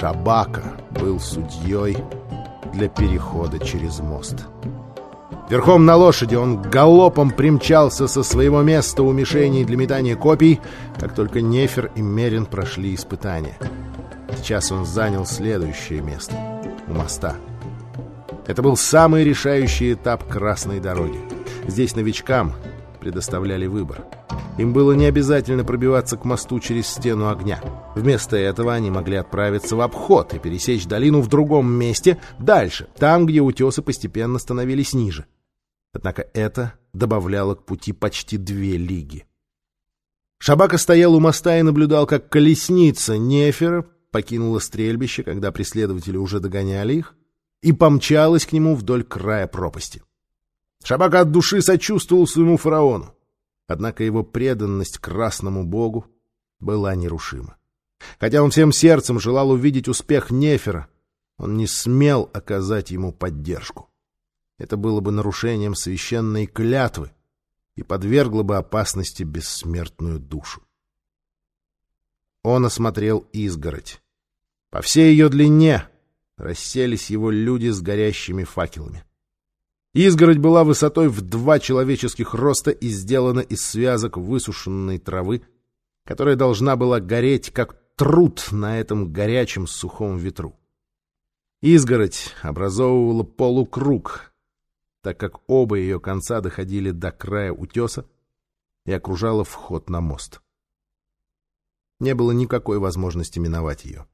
Шабака был судьей для перехода через мост. Верхом на лошади он галопом примчался со своего места у мишеней для метания копий, как только Нефер и Мерин прошли испытания. Сейчас он занял следующее место — у моста. Это был самый решающий этап Красной дороги. Здесь новичкам предоставляли выбор. Им было не обязательно пробиваться к мосту через стену огня. Вместо этого они могли отправиться в обход и пересечь долину в другом месте, дальше, там, где утесы постепенно становились ниже. Однако это добавляло к пути почти две лиги. Шабака стоял у моста и наблюдал, как колесница Нефера покинула стрельбище, когда преследователи уже догоняли их, и помчалась к нему вдоль края пропасти. Шабака от души сочувствовал своему фараону. Однако его преданность красному богу была нерушима. Хотя он всем сердцем желал увидеть успех Нефера, он не смел оказать ему поддержку. Это было бы нарушением священной клятвы и подвергло бы опасности бессмертную душу. Он осмотрел изгородь. По всей ее длине расселись его люди с горящими факелами. Изгородь была высотой в два человеческих роста и сделана из связок высушенной травы, которая должна была гореть, как труд на этом горячем сухом ветру. Изгородь образовывала полукруг, так как оба ее конца доходили до края утеса и окружала вход на мост. Не было никакой возможности миновать ее.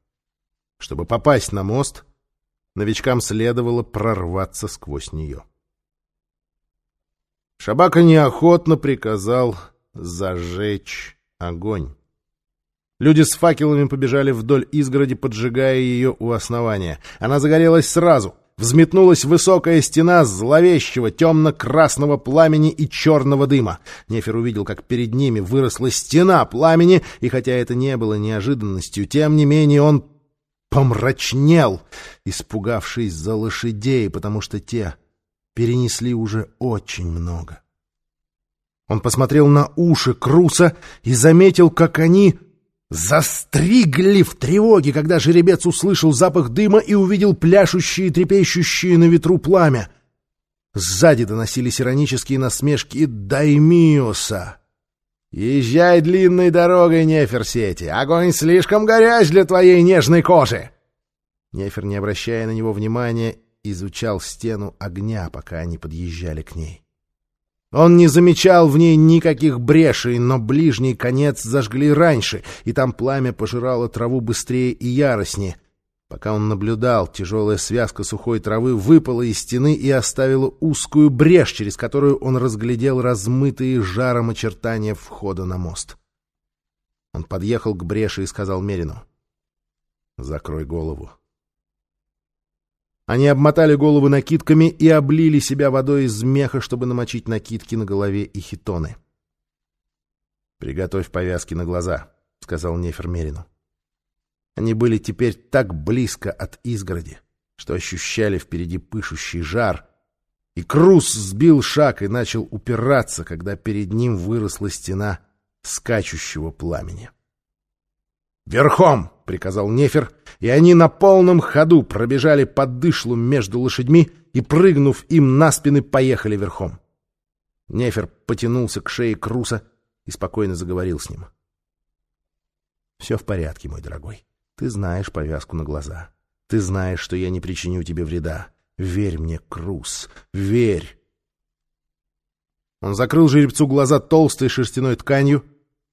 Чтобы попасть на мост, новичкам следовало прорваться сквозь нее. Шабака неохотно приказал зажечь огонь. Люди с факелами побежали вдоль изгороди, поджигая ее у основания. Она загорелась сразу. Взметнулась высокая стена зловещего темно-красного пламени и черного дыма. Нефер увидел, как перед ними выросла стена пламени, и хотя это не было неожиданностью, тем не менее он помрачнел, испугавшись за лошадей, потому что те перенесли уже очень много. Он посмотрел на уши Круса и заметил, как они застригли в тревоге, когда жеребец услышал запах дыма и увидел пляшущие, трепещущие на ветру пламя. Сзади доносились иронические насмешки Даймиоса. «Езжай длинной дорогой, Неферсети! Огонь слишком горяч для твоей нежной кожи!» Нефер, не обращая на него внимания, изучал стену огня, пока они подъезжали к ней. Он не замечал в ней никаких брешей, но ближний конец зажгли раньше, и там пламя пожирало траву быстрее и яростнее. Пока он наблюдал, тяжелая связка сухой травы выпала из стены и оставила узкую брешь, через которую он разглядел размытые жаром очертания входа на мост. Он подъехал к бреши и сказал Мерину, «Закрой голову». Они обмотали головы накидками и облили себя водой из меха, чтобы намочить накидки на голове и хитоны. «Приготовь повязки на глаза», — сказал Нефер Мерину. Они были теперь так близко от изгороди, что ощущали впереди пышущий жар, и Крус сбил шаг и начал упираться, когда перед ним выросла стена скачущего пламени. «Верхом!» — приказал Нефер, и они на полном ходу пробежали под дышлу между лошадьми и, прыгнув им на спины, поехали верхом. Нефер потянулся к шее Круса и спокойно заговорил с ним. «Все в порядке, мой дорогой. Ты знаешь повязку на глаза. Ты знаешь, что я не причиню тебе вреда. Верь мне, Крус, верь!» Он закрыл жеребцу глаза толстой шерстяной тканью,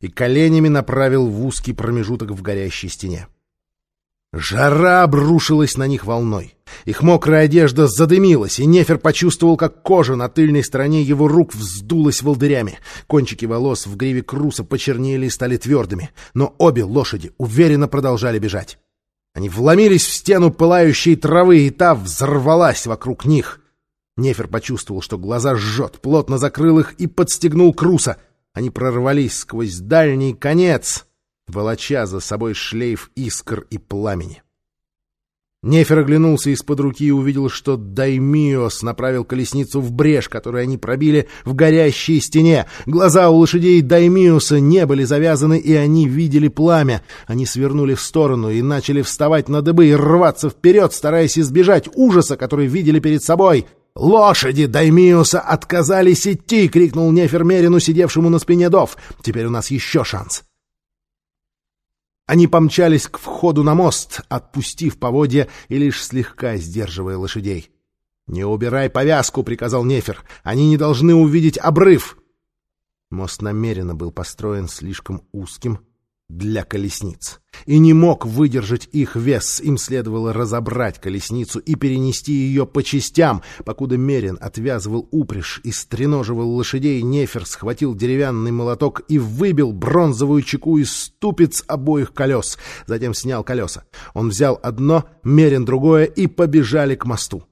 и коленями направил в узкий промежуток в горящей стене. Жара обрушилась на них волной. Их мокрая одежда задымилась, и Нефер почувствовал, как кожа на тыльной стороне его рук вздулась волдырями. Кончики волос в гриве Круса почернели и стали твердыми, но обе лошади уверенно продолжали бежать. Они вломились в стену пылающей травы, и та взорвалась вокруг них. Нефер почувствовал, что глаза жжет, плотно закрыл их и подстегнул Круса — они прорвались сквозь дальний конец, волоча за собой шлейф искр и пламени. Нефер оглянулся из-под руки и увидел, что Даймиос направил колесницу в брешь, которую они пробили в горящей стене. Глаза у лошадей Даймиоса не были завязаны, и они видели пламя. Они свернули в сторону и начали вставать на дыбы и рваться вперед, стараясь избежать ужаса, который видели перед собой. «Лошади Даймиуса отказались идти!» — крикнул Нефер Мерину, сидевшему на спине Дов. «Теперь у нас еще шанс!» Они помчались к входу на мост, отпустив поводья и лишь слегка сдерживая лошадей. «Не убирай повязку!» — приказал Нефер. «Они не должны увидеть обрыв!» Мост намеренно был построен слишком узким, для колесниц. И не мог выдержать их вес. Им следовало разобрать колесницу и перенести ее по частям. Покуда Мерин отвязывал упряжь и стреноживал лошадей, Нефер схватил деревянный молоток и выбил бронзовую чеку из ступиц обоих колес. Затем снял колеса. Он взял одно, Мерин другое и побежали к мосту.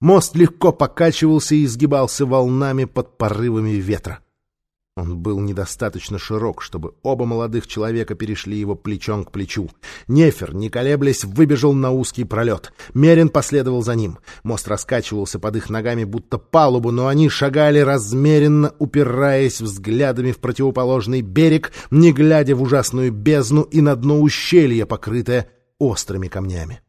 Мост легко покачивался и изгибался волнами под порывами ветра. Он был недостаточно широк, чтобы оба молодых человека перешли его плечом к плечу. Нефер, не колеблясь, выбежал на узкий пролет. Мерин последовал за ним. Мост раскачивался под их ногами, будто палубу, но они шагали размеренно, упираясь взглядами в противоположный берег, не глядя в ужасную бездну и на дно ущелья, покрытое острыми камнями.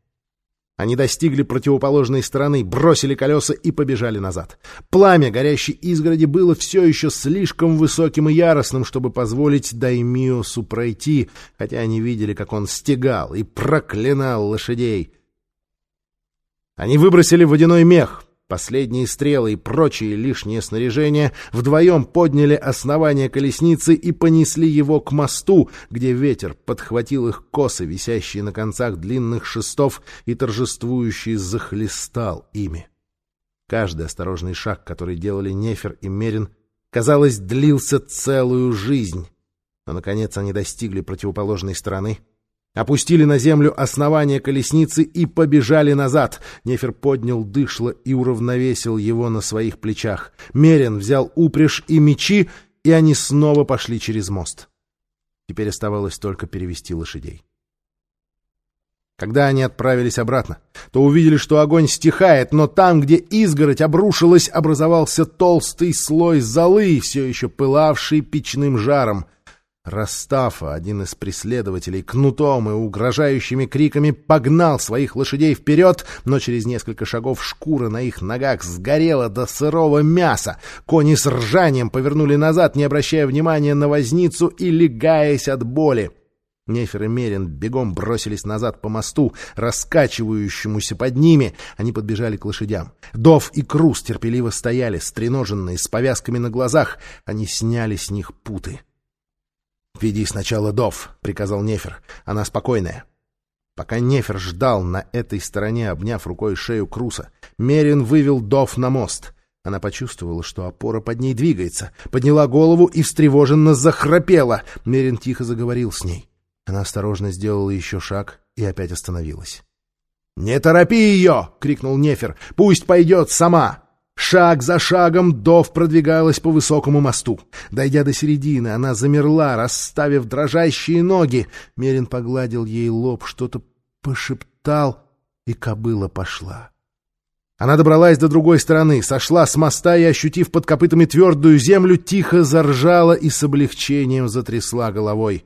Они достигли противоположной стороны, бросили колеса и побежали назад. Пламя горящей изгороди было все еще слишком высоким и яростным, чтобы позволить Даймиосу пройти, хотя они видели, как он стегал и проклинал лошадей. Они выбросили водяной мех, Последние стрелы и прочие лишнее снаряжение вдвоем подняли основание колесницы и понесли его к мосту, где ветер подхватил их косы, висящие на концах длинных шестов, и торжествующий захлестал ими. Каждый осторожный шаг, который делали Нефер и Мерин, казалось, длился целую жизнь. Но, наконец, они достигли противоположной стороны — Опустили на землю основание колесницы и побежали назад. Нефер поднял дышло и уравновесил его на своих плечах. Мерин взял упряжь и мечи, и они снова пошли через мост. Теперь оставалось только перевести лошадей. Когда они отправились обратно, то увидели, что огонь стихает, но там, где изгородь обрушилась, образовался толстый слой золы, все еще пылавший печным жаром. Растафа, один из преследователей, кнутом и угрожающими криками погнал своих лошадей вперед, но через несколько шагов шкура на их ногах сгорела до сырого мяса. Кони с ржанием повернули назад, не обращая внимания на возницу и легаясь от боли. Нефер и Мерин бегом бросились назад по мосту, раскачивающемуся под ними. Они подбежали к лошадям. Дов и Крус терпеливо стояли, стреноженные, с повязками на глазах. Они сняли с них путы. «Веди сначала Дов», — приказал Нефер. «Она спокойная». Пока Нефер ждал на этой стороне, обняв рукой шею Круса, Мерин вывел Дов на мост. Она почувствовала, что опора под ней двигается, подняла голову и встревоженно захрапела. Мерин тихо заговорил с ней. Она осторожно сделала еще шаг и опять остановилась. «Не торопи ее!» — крикнул Нефер. «Пусть пойдет сама!» Шаг за шагом Дов продвигалась по высокому мосту. Дойдя до середины, она замерла, расставив дрожащие ноги. Мерин погладил ей лоб, что-то пошептал, и кобыла пошла. Она добралась до другой стороны, сошла с моста и, ощутив под копытами твердую землю, тихо заржала и с облегчением затрясла головой.